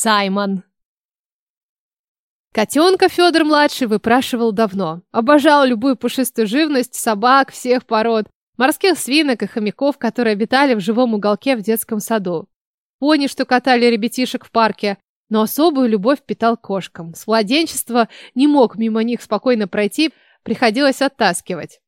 Саймон. Котенка Федор-младший выпрашивал давно. Обожал любую пушистую живность, собак всех пород, морских свинок и хомяков, которые обитали в живом уголке в детском саду. Пони, что катали ребятишек в парке, но особую любовь питал кошкам. С младенчества не мог мимо них спокойно пройти, приходилось оттаскивать.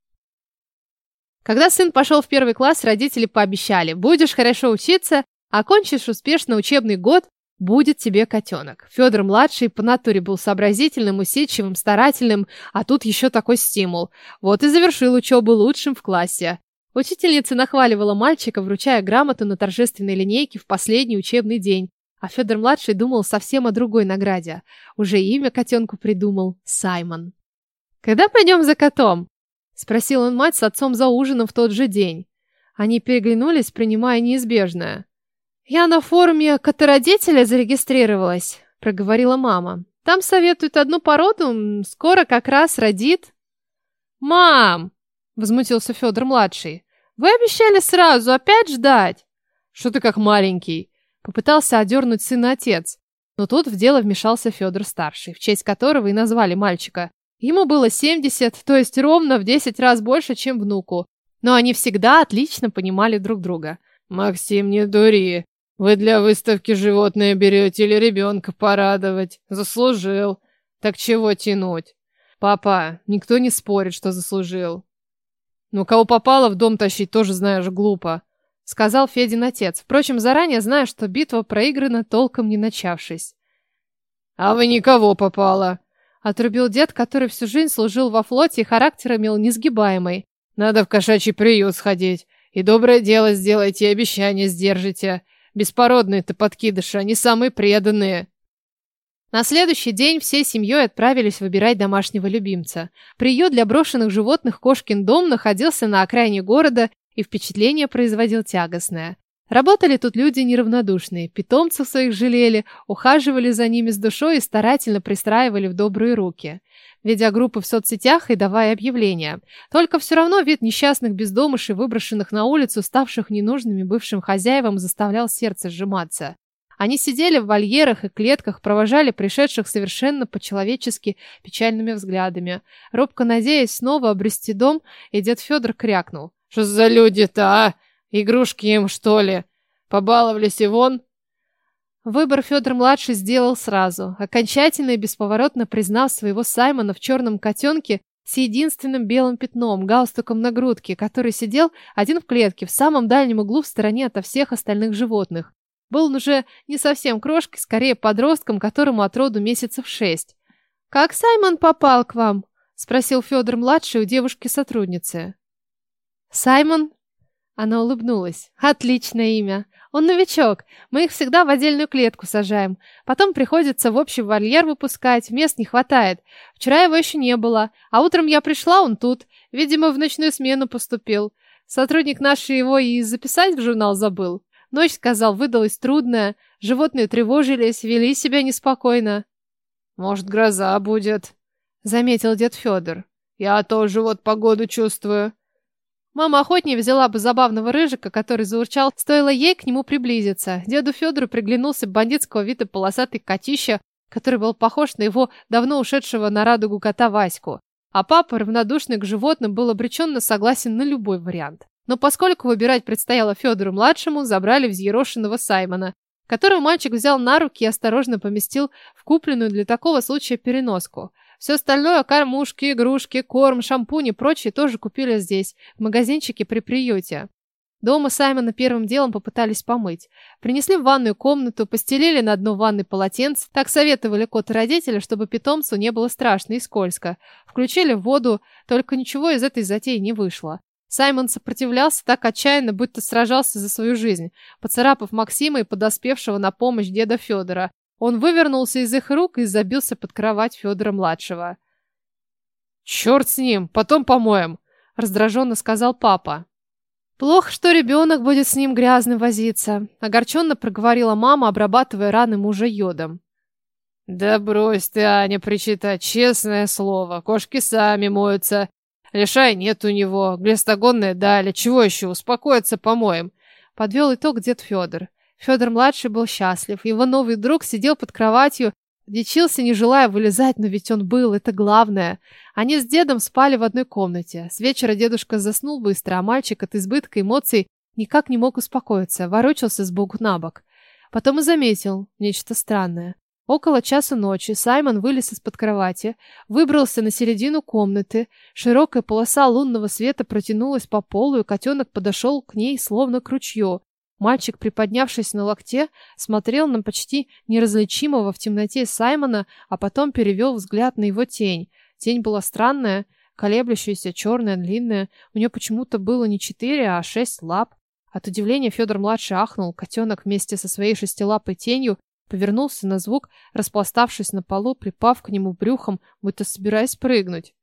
Когда сын пошел в первый класс, родители пообещали, будешь хорошо учиться, окончишь успешно учебный год, будет тебе котенок. Федор-младший по натуре был сообразительным, усидчивым, старательным, а тут еще такой стимул. Вот и завершил учебу лучшим в классе. Учительница нахваливала мальчика, вручая грамоту на торжественной линейке в последний учебный день. А Федор-младший думал совсем о другой награде. Уже имя котенку придумал – Саймон. «Когда пойдем за котом?» – спросил он мать с отцом за ужином в тот же день. Они переглянулись, принимая неизбежное. «Я на форуме котородителя зарегистрировалась», — проговорила мама. «Там советуют одну породу, скоро как раз родит». «Мам!» — возмутился Федор-младший. «Вы обещали сразу, опять ждать?» «Что ты как маленький?» — попытался одернуть сына отец. Но тут в дело вмешался Федор-старший, в честь которого и назвали мальчика. Ему было 70, то есть ровно в 10 раз больше, чем внуку. Но они всегда отлично понимали друг друга. «Максим, не дури!» Вы для выставки животное берете или ребенка порадовать? Заслужил. Так чего тянуть? Папа, никто не спорит, что заслужил. Ну, кого попало в дом тащить, тоже знаешь, глупо. Сказал Федин отец. Впрочем, заранее зная, что битва проиграна, толком не начавшись. А вы никого попало. Отрубил дед, который всю жизнь служил во флоте и характер имел несгибаемый. Надо в кошачий приют сходить. И доброе дело сделайте, и обещание сдержите. Беспородные-то подкидыши, они самые преданные. На следующий день всей семьей отправились выбирать домашнего любимца. Приют для брошенных животных Кошкин дом находился на окраине города и впечатление производил тягостное. Работали тут люди неравнодушные, питомцев своих жалели, ухаживали за ними с душой и старательно пристраивали в добрые руки ведя группы в соцсетях и давая объявления. Только все равно вид несчастных бездомышей, выброшенных на улицу, ставших ненужными бывшим хозяевам, заставлял сердце сжиматься. Они сидели в вольерах и клетках, провожали пришедших совершенно по-человечески печальными взглядами. Робко надеясь снова обрести дом, и дед Федор крякнул. «Что за люди-то, а? Игрушки им, что ли? Побаловались и вон?» Выбор Федор-младший сделал сразу, окончательно и бесповоротно признал своего Саймона в черном котенке с единственным белым пятном, галстуком на грудке, который сидел один в клетке, в самом дальнем углу в стороне от всех остальных животных. Был он уже не совсем крошкой, скорее подростком, которому от роду месяцев шесть. «Как Саймон попал к вам?» — спросил Федор-младший у девушки-сотрудницы. «Саймон?» Она улыбнулась. «Отличное имя. Он новичок. Мы их всегда в отдельную клетку сажаем. Потом приходится в общий вольер выпускать. Мест не хватает. Вчера его еще не было. А утром я пришла, он тут. Видимо, в ночную смену поступил. Сотрудник наш его и записать в журнал забыл. Ночь, сказал, выдалась трудная. Животные тревожились, вели себя неспокойно. «Может, гроза будет», — заметил дед Федор. «Я тоже вот погоду чувствую». Мама охотнее взяла бы забавного рыжика, который заурчал, стоило ей к нему приблизиться. Деду Федору приглянулся бандитского вида полосатый котища, который был похож на его давно ушедшего на радугу кота Ваську. А папа, равнодушный к животным, был обреченно согласен на любой вариант. Но поскольку выбирать предстояло Федору-младшему, забрали взъерошенного Саймона, которого мальчик взял на руки и осторожно поместил в купленную для такого случая переноску. Все остальное, кормушки, игрушки, корм, шампунь и прочее тоже купили здесь, в магазинчике при приюте. Дома Саймона первым делом попытались помыть. Принесли в ванную комнату, постелили на дно ванной полотенце. Так советовали кот и родители, чтобы питомцу не было страшно и скользко. Включили воду, только ничего из этой затеи не вышло. Саймон сопротивлялся так отчаянно, будто сражался за свою жизнь, поцарапав Максима и подоспевшего на помощь деда Федора. Он вывернулся из их рук и забился под кровать Федора-младшего. «Черт с ним, потом помоем», — раздраженно сказал папа. «Плохо, что ребенок будет с ним грязным возиться», — огорченно проговорила мама, обрабатывая раны мужа йодом. «Да брось ты, Аня, причитать, честное слово, кошки сами моются. Лишай нет у него, глистогонная дали, чего еще, успокоиться помоем», — подвел итог дед Федор. Федор-младший был счастлив. Его новый друг сидел под кроватью, дичился, не желая вылезать, но ведь он был, это главное. Они с дедом спали в одной комнате. С вечера дедушка заснул быстро, а мальчик от избытка эмоций никак не мог успокоиться, ворочался с боку на бок. Потом и заметил нечто странное. Около часу ночи Саймон вылез из-под кровати, выбрался на середину комнаты. Широкая полоса лунного света протянулась по полу, и котенок подошел к ней, словно к ручью. Мальчик, приподнявшись на локте, смотрел на почти неразличимого в темноте Саймона, а потом перевел взгляд на его тень. Тень была странная, колеблющаяся, черная, длинная. У нее почему-то было не четыре, а шесть лап. От удивления Федор-младший ахнул. Котенок вместе со своей шестилапой тенью повернулся на звук, распластавшись на полу, припав к нему брюхом, будто собираясь прыгнуть.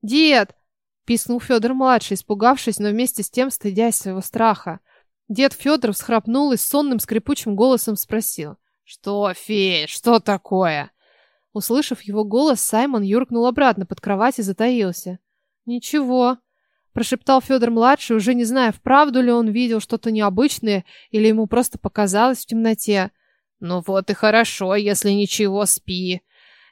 «Дед!» — писнул Федор-младший, испугавшись, но вместе с тем стыдясь своего страха. Дед Федор всхрапнул и сонным скрипучим голосом спросил. «Что, фея, что такое?» Услышав его голос, Саймон юркнул обратно под кровать и затаился. «Ничего», — прошептал Федор-младший, уже не зная, вправду ли он видел что-то необычное или ему просто показалось в темноте. «Ну вот и хорошо, если ничего, спи».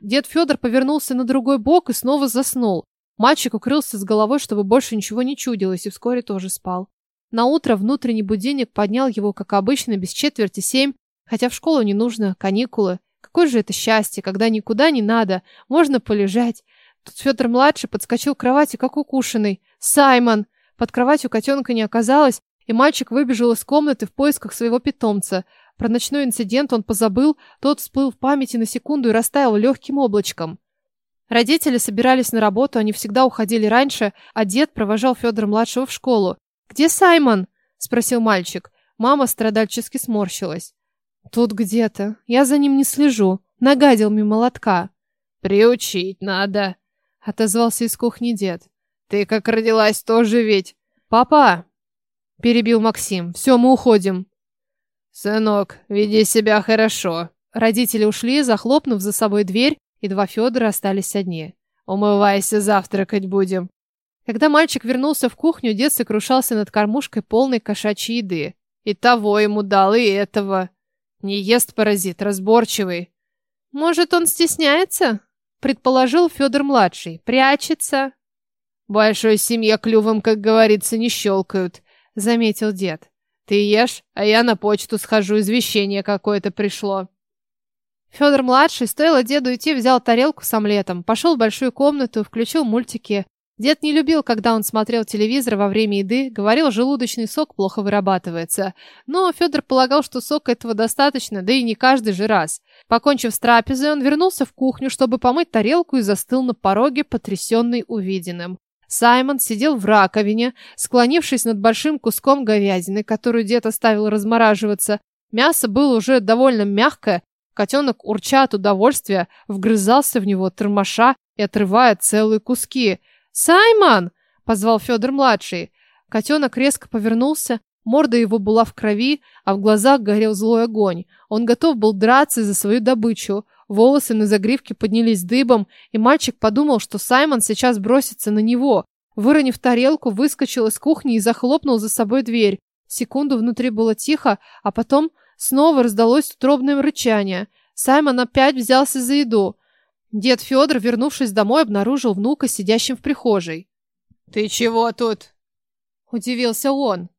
Дед Федор повернулся на другой бок и снова заснул. Мальчик укрылся с головой, чтобы больше ничего не чудилось, и вскоре тоже спал. На утро внутренний будильник поднял его, как обычно, без четверти семь, хотя в школу не нужно, каникулы. Какое же это счастье, когда никуда не надо, можно полежать. Тут Федор-младший подскочил к кровати, как укушенный. «Саймон!» Под кроватью котенка не оказалось, и мальчик выбежал из комнаты в поисках своего питомца. Про ночной инцидент он позабыл, тот всплыл в памяти на секунду и растаял легким облачком. Родители собирались на работу, они всегда уходили раньше, а дед провожал Федора-младшего в школу. «Где Саймон?» — спросил мальчик. Мама страдальчески сморщилась. «Тут где-то. Я за ним не слежу. Нагадил мимо лотка». «Приучить надо», — отозвался из кухни дед. «Ты как родилась тоже ведь». «Папа!» — перебил Максим. «Все, мы уходим». «Сынок, веди себя хорошо». Родители ушли, захлопнув за собой дверь, и два Федора остались одни. «Умывайся, завтракать будем». Когда мальчик вернулся в кухню, дед сокрушался над кормушкой полной кошачьей еды. И того ему дал, и этого. Не ест паразит, разборчивый. «Может, он стесняется?» — предположил Федор-младший. «Прячется». «Большой семье клювом, как говорится, не щелкают», — заметил дед. Ты ешь, а я на почту схожу, извещение какое-то пришло. Федор-младший, стоило деду идти, взял тарелку с омлетом, пошел в большую комнату, включил мультики. Дед не любил, когда он смотрел телевизор во время еды, говорил, желудочный сок плохо вырабатывается. Но Федор полагал, что сока этого достаточно, да и не каждый же раз. Покончив с трапезой, он вернулся в кухню, чтобы помыть тарелку и застыл на пороге, потрясенный увиденным. Саймон сидел в раковине, склонившись над большим куском говядины, которую дед оставил размораживаться. Мясо было уже довольно мягкое. Котенок, урча от удовольствия, вгрызался в него, тормоша и отрывая целые куски. «Саймон!» — позвал Федор-младший. Котенок резко повернулся, морда его была в крови, а в глазах горел злой огонь. Он готов был драться за свою добычу. Волосы на загривке поднялись дыбом, и мальчик подумал, что Саймон сейчас бросится на него. Выронив тарелку, выскочил из кухни и захлопнул за собой дверь. Секунду внутри было тихо, а потом снова раздалось утробное рычание. Саймон опять взялся за еду. Дед Федор, вернувшись домой, обнаружил внука сидящим в прихожей. «Ты чего тут?» Удивился он.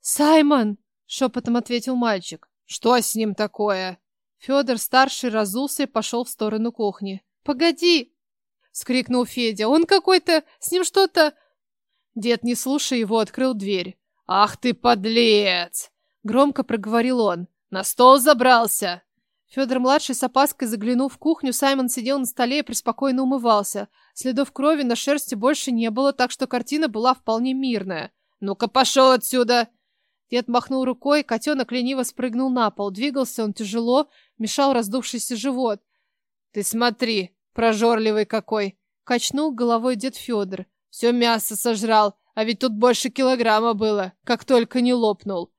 «Саймон!» — шепотом ответил мальчик. «Что с ним такое?» Федор старший разулся и пошел в сторону кухни. «Погоди!» — скрикнул Федя. «Он какой-то... С ним что-то...» Дед, не слушая его, открыл дверь. «Ах ты, подлец!» — громко проговорил он. «На стол забрался!» Федор-младший с опаской заглянул в кухню, Саймон сидел на столе и преспокойно умывался. Следов крови на шерсти больше не было, так что картина была вполне мирная. «Ну-ка, пошел отсюда!» Дед махнул рукой, котенок лениво спрыгнул на пол. Двигался он тяжело, мешал раздувшийся живот. «Ты смотри, прожорливый какой!» Качнул головой дед Федор. «Все мясо сожрал, а ведь тут больше килограмма было, как только не лопнул».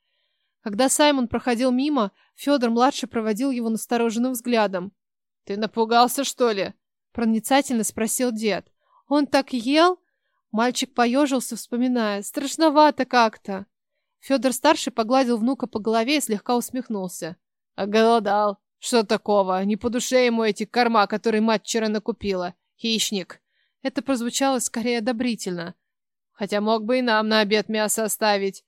Когда Саймон проходил мимо, Федор-младший проводил его настороженным взглядом. «Ты напугался, что ли?» Проницательно спросил дед. «Он так ел?» Мальчик поежился, вспоминая. «Страшновато как-то». Федор-старший погладил внука по голове и слегка усмехнулся. Оголодал. Что такого? Не по душе ему эти корма, которые мать вчера накупила. Хищник. Это прозвучало скорее одобрительно. Хотя мог бы и нам на обед мясо оставить.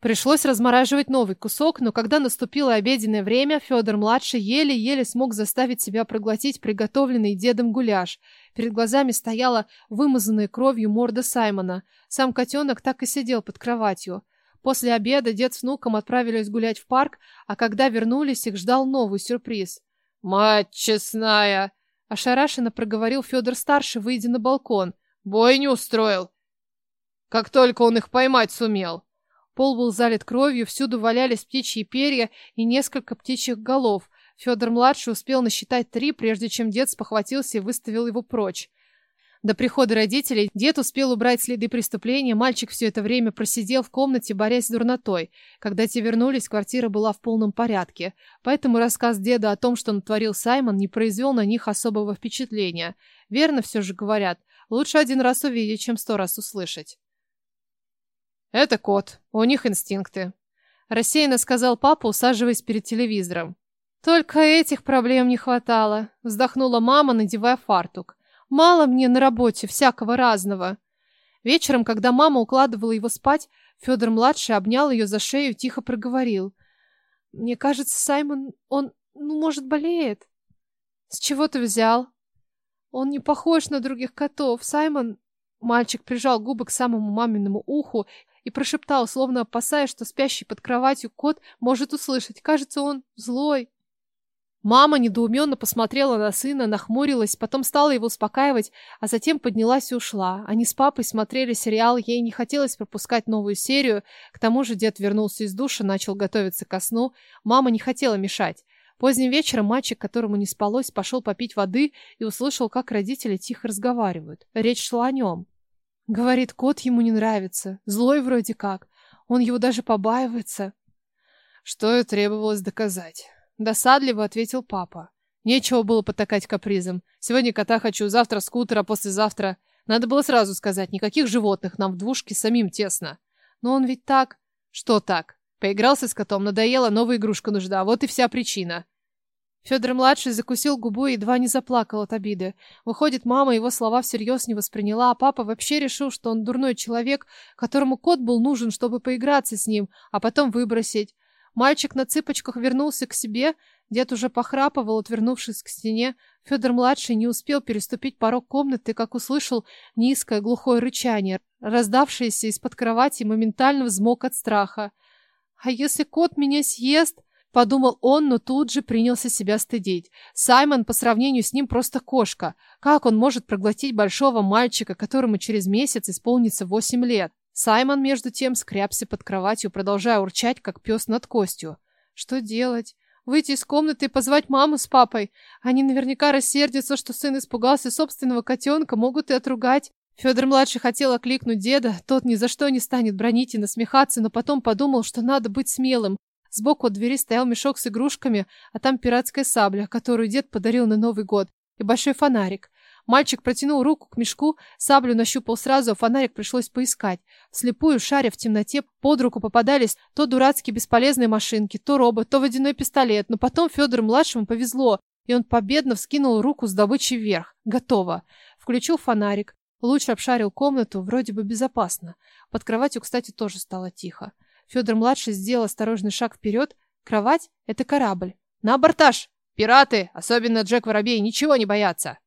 Пришлось размораживать новый кусок, но когда наступило обеденное время, Федор-младший еле-еле смог заставить себя проглотить приготовленный дедом гуляш. Перед глазами стояла вымазанная кровью морда Саймона. Сам котенок так и сидел под кроватью. После обеда дед с внуком отправились гулять в парк, а когда вернулись, их ждал новый сюрприз. «Мать честная!» — ошарашенно проговорил Федор-старший, выйдя на балкон. «Бой не устроил, как только он их поймать сумел». Пол был залит кровью, всюду валялись птичьи перья и несколько птичьих голов. Федор-младший успел насчитать три, прежде чем дед спохватился и выставил его прочь. До прихода родителей дед успел убрать следы преступления, мальчик все это время просидел в комнате, борясь с дурнотой. Когда те вернулись, квартира была в полном порядке. Поэтому рассказ деда о том, что натворил Саймон, не произвел на них особого впечатления. Верно все же говорят, лучше один раз увидеть, чем сто раз услышать. «Это кот. У них инстинкты», — рассеянно сказал папа, усаживаясь перед телевизором. «Только этих проблем не хватало», — вздохнула мама, надевая фартук. «Мало мне на работе всякого разного». Вечером, когда мама укладывала его спать, Федор-младший обнял ее за шею и тихо проговорил. «Мне кажется, Саймон, он, ну, может, болеет». «С чего ты взял?» «Он не похож на других котов. Саймон...» Мальчик прижал губы к самому маминому уху и прошептал, словно опасаясь, что спящий под кроватью кот может услышать. Кажется, он злой. Мама недоуменно посмотрела на сына, нахмурилась, потом стала его успокаивать, а затем поднялась и ушла. Они с папой смотрели сериал, ей не хотелось пропускать новую серию. К тому же дед вернулся из душа, начал готовиться ко сну. Мама не хотела мешать. Поздним вечером мальчик, которому не спалось, пошел попить воды и услышал, как родители тихо разговаривают. Речь шла о нем. Говорит, кот ему не нравится. Злой вроде как. Он его даже побаивается. Что и требовалось доказать. Досадливо ответил папа. Нечего было потакать капризом. Сегодня кота хочу, завтра скутер, а послезавтра... Надо было сразу сказать, никаких животных, нам в двушке самим тесно. Но он ведь так... Что так? Поигрался с котом, надоело, новая игрушка нужна, вот и вся причина. Федор-младший закусил губу и едва не заплакал от обиды. Выходит, мама его слова всерьез не восприняла, а папа вообще решил, что он дурной человек, которому кот был нужен, чтобы поиграться с ним, а потом выбросить. Мальчик на цыпочках вернулся к себе, дед уже похрапывал, отвернувшись к стене. Федор-младший не успел переступить порог комнаты, как услышал низкое глухое рычание, раздавшееся из-под кровати, моментально взмок от страха. «А если кот меня съест?» Подумал он, но тут же принялся себя стыдить. Саймон по сравнению с ним просто кошка. Как он может проглотить большого мальчика, которому через месяц исполнится восемь лет? Саймон, между тем, скрябся под кроватью, продолжая урчать, как пес над костью. Что делать? Выйти из комнаты и позвать маму с папой? Они наверняка рассердятся, что сын испугался собственного котенка, могут и отругать. Федор-младший хотел окликнуть деда, тот ни за что не станет бронить и насмехаться, но потом подумал, что надо быть смелым. Сбоку от двери стоял мешок с игрушками, а там пиратская сабля, которую дед подарил на Новый год, и большой фонарик. Мальчик протянул руку к мешку, саблю нащупал сразу, а фонарик пришлось поискать. Вслепую, шаря в темноте, под руку попадались то дурацкие бесполезные машинки, то робот, то водяной пистолет. Но потом Федору-младшему повезло, и он победно вскинул руку с добычей вверх. Готово. Включил фонарик. Луч обшарил комнату, вроде бы безопасно. Под кроватью, кстати, тоже стало тихо. Федор-младший сделал осторожный шаг вперед. Кровать — это корабль. На абортаж! Пираты, особенно Джек Воробей, ничего не боятся.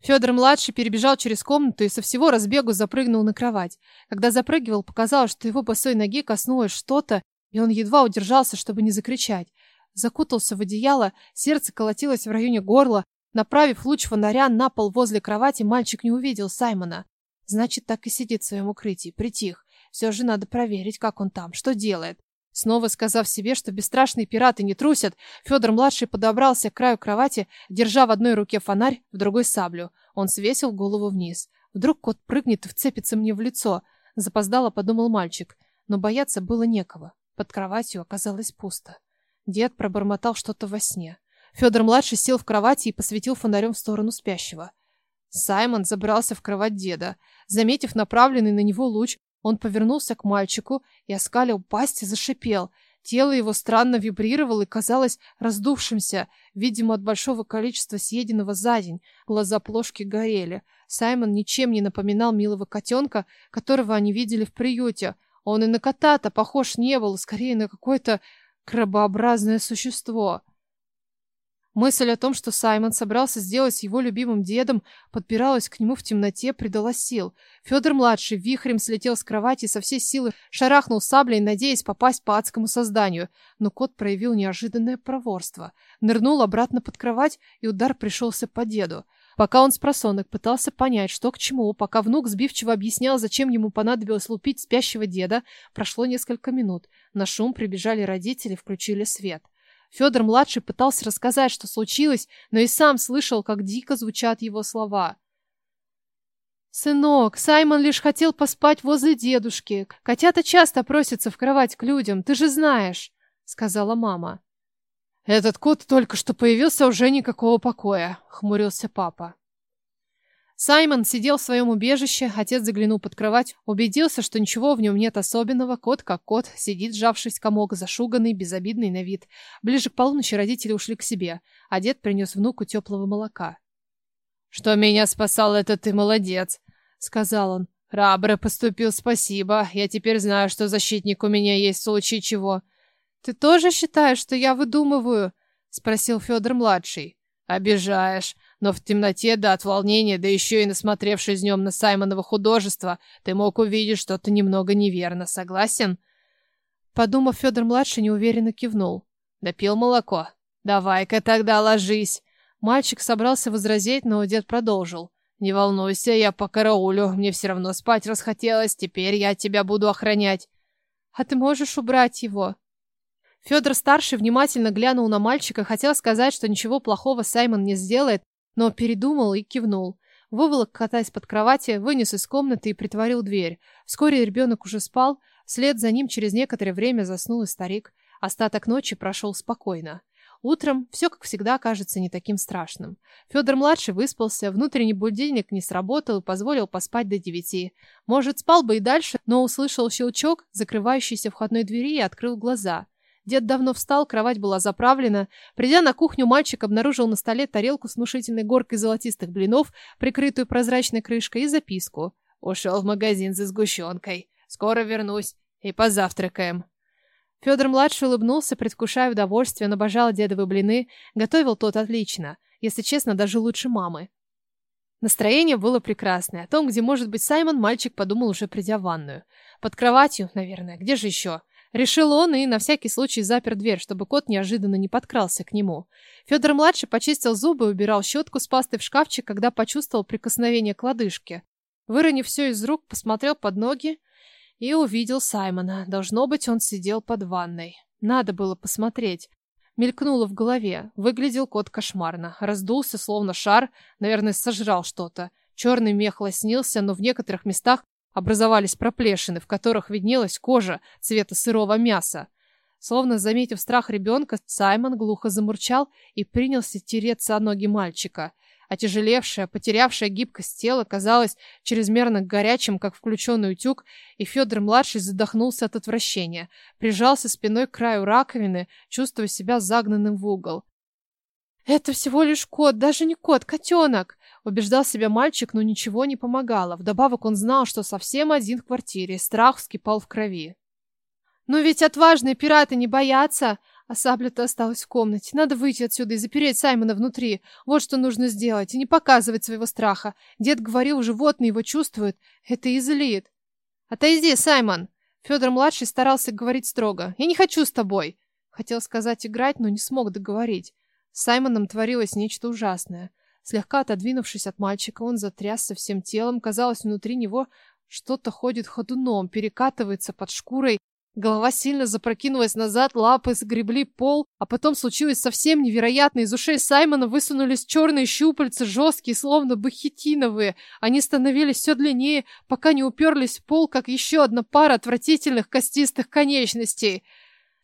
Федор-младший перебежал через комнату и со всего разбегу запрыгнул на кровать. Когда запрыгивал, показалось, что его босой ноги коснулось что-то, и он едва удержался, чтобы не закричать. Закутался в одеяло, сердце колотилось в районе горла. Направив луч фонаря на пол возле кровати, мальчик не увидел Саймона. Значит, так и сидит в своем укрытии, притих. Все же надо проверить, как он там, что делает. Снова сказав себе, что бесстрашные пираты не трусят, Федор-младший подобрался к краю кровати, держа в одной руке фонарь, в другой саблю. Он свесил голову вниз. Вдруг кот прыгнет и вцепится мне в лицо. Запоздало подумал мальчик. Но бояться было некого. Под кроватью оказалось пусто. Дед пробормотал что-то во сне. Федор-младший сел в кровати и посветил фонарем в сторону спящего. Саймон забрался в кровать деда. Заметив направленный на него луч, Он повернулся к мальчику и оскалил пасть и зашипел. Тело его странно вибрировало и казалось раздувшимся, видимо, от большого количества съеденного за день. Глаза плошки горели. Саймон ничем не напоминал милого котенка, которого они видели в приюте. Он и на кота-то похож не был, скорее на какое-то крабообразное существо. Мысль о том, что Саймон собрался сделать его любимым дедом, подбиралась к нему в темноте, придала сил. Федор-младший вихрем слетел с кровати и со всей силы шарахнул саблей, надеясь попасть по адскому созданию. Но кот проявил неожиданное проворство. Нырнул обратно под кровать, и удар пришелся по деду. Пока он с просонок пытался понять, что к чему, пока внук сбивчиво объяснял, зачем ему понадобилось лупить спящего деда, прошло несколько минут. На шум прибежали родители, включили свет. Федор-младший пытался рассказать, что случилось, но и сам слышал, как дико звучат его слова. «Сынок, Саймон лишь хотел поспать возле дедушки. Котята часто просятся в кровать к людям, ты же знаешь», — сказала мама. «Этот кот только что появился, уже никакого покоя», — хмурился папа. Саймон сидел в своем убежище, отец заглянул под кровать, убедился, что ничего в нем нет особенного, кот как кот, сидит, сжавшись комок, зашуганный, безобидный на вид. Ближе к полуночи родители ушли к себе, а дед принес внуку теплого молока. «Что меня спасал, это ты молодец», — сказал он. «Храбро поступил, спасибо. Я теперь знаю, что защитник у меня есть в случае чего». «Ты тоже считаешь, что я выдумываю?» — спросил Федор-младший. «Обижаешь. Но в темноте, да от волнения, да еще и насмотревшись днем на Саймонова художество, ты мог увидеть что-то немного неверно. Согласен?» Подумав, Федор-младший неуверенно кивнул. «Допил молоко? Давай-ка тогда ложись!» Мальчик собрался возразить, но дед продолжил. «Не волнуйся, я по караулю. Мне все равно спать расхотелось. Теперь я тебя буду охранять». «А ты можешь убрать его?» Федор-старший внимательно глянул на мальчика, хотел сказать, что ничего плохого Саймон не сделает, но передумал и кивнул. Выволок кота из-под кровати, вынес из комнаты и притворил дверь. Вскоре ребенок уже спал, вслед за ним через некоторое время заснул и старик. Остаток ночи прошел спокойно. Утром все, как всегда, кажется не таким страшным. Федор-младший выспался, внутренний будильник не сработал и позволил поспать до девяти. Может, спал бы и дальше, но услышал щелчок, закрывающийся входной двери и открыл глаза. Дед давно встал, кровать была заправлена. Придя на кухню, мальчик обнаружил на столе тарелку с внушительной горкой золотистых блинов, прикрытую прозрачной крышкой, и записку. «Ушел в магазин за сгущенкой. Скоро вернусь. И позавтракаем». Федор-младший улыбнулся, предвкушая удовольствие, он обожал дедовы блины. Готовил тот отлично. Если честно, даже лучше мамы. Настроение было прекрасное. О том, где может быть Саймон, мальчик подумал уже придя в ванную. Под кроватью, наверное. Где же еще? Решил он и на всякий случай запер дверь, чтобы кот неожиданно не подкрался к нему. Федор-младший почистил зубы и убирал щетку с пастой в шкафчик, когда почувствовал прикосновение к лодыжке. Выронив все из рук, посмотрел под ноги и увидел Саймона. Должно быть, он сидел под ванной. Надо было посмотреть. Мелькнуло в голове. Выглядел кот кошмарно. Раздулся, словно шар. Наверное, сожрал что-то. Черный мех лоснился, но в некоторых местах Образовались проплешины, в которых виднелась кожа цвета сырого мяса. Словно заметив страх ребенка, Саймон глухо замурчал и принялся тереться о ноги мальчика. Отяжелевшее, потерявшее гибкость тело казалось чрезмерно горячим, как включенный утюг, и Федор-младший задохнулся от отвращения. Прижался спиной к краю раковины, чувствуя себя загнанным в угол. «Это всего лишь кот, даже не кот, котенок!» Убеждал себя мальчик, но ничего не помогало. Вдобавок он знал, что совсем один в квартире, страх вскипал в крови. «Но ведь отважные пираты не боятся!» А сабля-то осталась в комнате. Надо выйти отсюда и запереть Саймона внутри. Вот что нужно сделать. И не показывать своего страха. Дед говорил, животные его чувствуют. Это и злит. «Отойди, Саймон!» Федор-младший старался говорить строго. «Я не хочу с тобой!» Хотел сказать играть, но не смог договорить. С Саймоном творилось нечто ужасное. Слегка отодвинувшись от мальчика, он затрясся всем телом. Казалось, внутри него что-то ходит ходуном, перекатывается под шкурой. Голова сильно запрокинулась назад, лапы сгребли пол, а потом случилось совсем невероятно. Из ушей Саймона высунулись черные щупальца, жесткие, словно бы хитиновые. Они становились все длиннее, пока не уперлись в пол, как еще одна пара отвратительных костистых конечностей.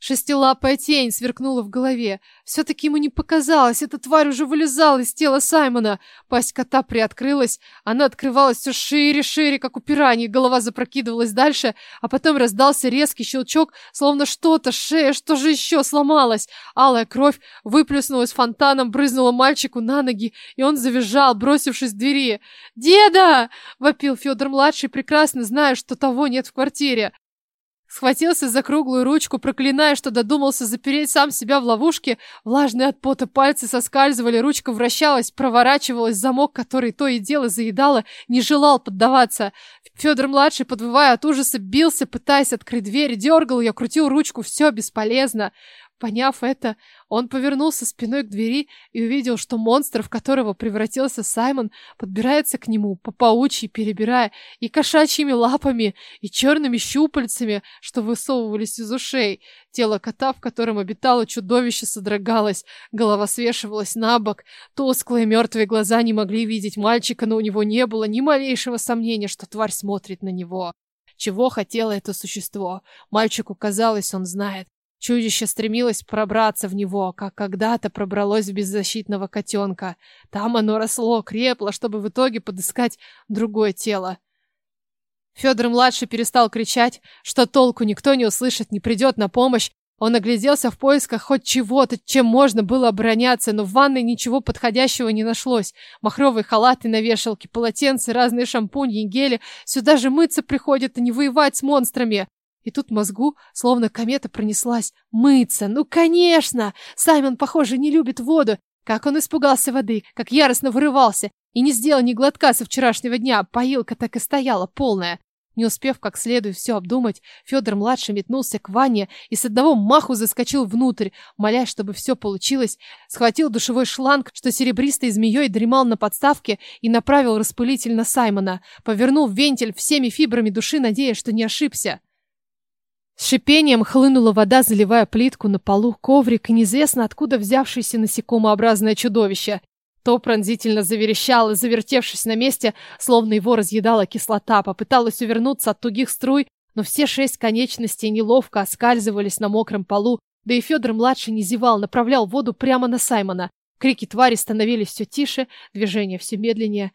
Шестилапая тень сверкнула в голове. Все-таки ему не показалось, эта тварь уже вылезала из тела Саймона. Пасть кота приоткрылась, она открывалась все шире, шире, как у пираньи, голова запрокидывалась дальше, а потом раздался резкий щелчок, словно что-то, шея, что же еще, сломалась. Алая кровь выплеснулась фонтаном, брызнула мальчику на ноги, и он завизжал, бросившись к двери. «Деда!» — вопил Федор-младший, прекрасно зная, что того нет в квартире. Схватился за круглую ручку, проклиная, что додумался запереть сам себя в ловушке. Влажные от пота пальцы соскальзывали, ручка вращалась, проворачивалась, замок, который то и дело заедало, не желал поддаваться. Федор-младший, подвывая от ужаса, бился, пытаясь открыть дверь, дергал ее, крутил ручку, все бесполезно. Поняв это, он повернулся спиной к двери и увидел, что монстр, в которого превратился Саймон, подбирается к нему, по паучьи перебирая и кошачьими лапами, и черными щупальцами, что высовывались из ушей. Тело кота, в котором обитало чудовище, содрогалось, голова свешивалась на бок, тусклые мертвые глаза не могли видеть мальчика, но у него не было ни малейшего сомнения, что тварь смотрит на него. Чего хотело это существо? Мальчику казалось, он знает. Чудище стремилось пробраться в него, как когда-то пробралось в беззащитного котенка. Там оно росло, крепло, чтобы в итоге подыскать другое тело. Федор-младший перестал кричать, что толку никто не услышит, не придет на помощь. Он огляделся в поисках хоть чего-то, чем можно было обороняться, но в ванной ничего подходящего не нашлось. Махровые халаты на вешалке, полотенца, разные шампуни и гели. Сюда же мыться приходят, а не воевать с монстрами. И тут мозгу, словно комета пронеслась. Мыться! Ну, конечно! Саймон, похоже, не любит воду. Как он испугался воды, как яростно вырывался. И не сделал ни глотка со вчерашнего дня. Поилка так и стояла, полная. Не успев как следует все обдумать, Федор-младший метнулся к ванне и с одного маху заскочил внутрь, молясь, чтобы все получилось, схватил душевой шланг, что серебристой змеей дремал на подставке, и направил распылитель на Саймона, повернул вентиль всеми фибрами души, надеясь, что не ошибся. С шипением хлынула вода, заливая плитку на полу, коврик и неизвестно откуда взявшееся насекомообразное чудовище. То пронзительно заверещало, завертевшись на месте, словно его разъедала кислота, попыталась увернуться от тугих струй, но все шесть конечностей неловко оскальзывались на мокром полу, да и Федор-младший не зевал, направлял воду прямо на Саймона. Крики твари становились все тише, движения все медленнее.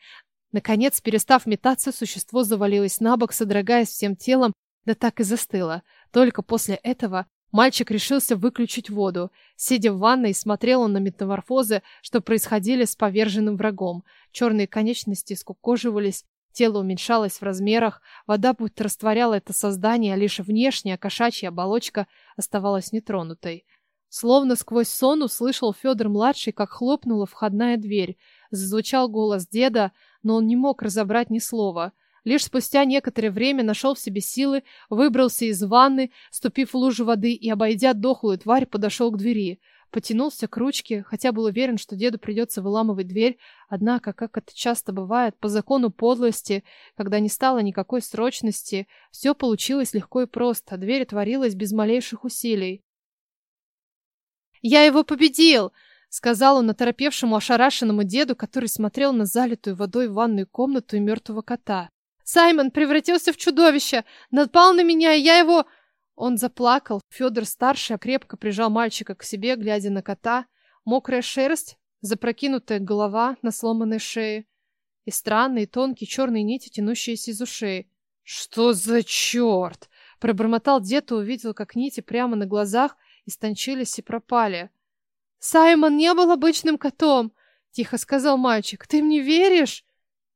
Наконец, перестав метаться, существо завалилось на бок, содрогаясь всем телом, да так и застыло. Только после этого мальчик решился выключить воду. Сидя в ванной, смотрел он на метаморфозы, что происходили с поверженным врагом. Черные конечности скукоживались, тело уменьшалось в размерах, вода будто растворяла это создание, а лишь внешняя кошачья оболочка оставалась нетронутой. Словно сквозь сон услышал Федор-младший, как хлопнула входная дверь. Зазвучал голос деда, но он не мог разобрать ни слова — Лишь спустя некоторое время нашел в себе силы, выбрался из ванны, ступив в лужу воды и, обойдя дохлую тварь, подошел к двери. Потянулся к ручке, хотя был уверен, что деду придется выламывать дверь, однако, как это часто бывает, по закону подлости, когда не стало никакой срочности, все получилось легко и просто, дверь отворилась без малейших усилий. «Я его победил!» — сказал он оторопевшему, ошарашенному деду, который смотрел на залитую водой ванную комнату и мертвого кота. Саймон превратился в чудовище, напал на меня, и я его... Он заплакал. Федор старший крепко прижал мальчика к себе, глядя на кота. Мокрая шерсть, запрокинутая голова на сломанной шее и странные тонкие черные нити, тянущиеся из ушей. «Что за черт?» Пробормотал дед и увидел, как нити прямо на глазах истончились и пропали. «Саймон не был обычным котом!» — тихо сказал мальчик. «Ты мне веришь?»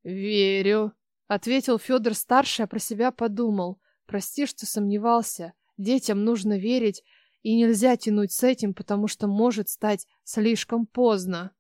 «Верю», Ответил Федор старший, а про себя подумал. Прости, что сомневался. Детям нужно верить, и нельзя тянуть с этим, потому что может стать слишком поздно.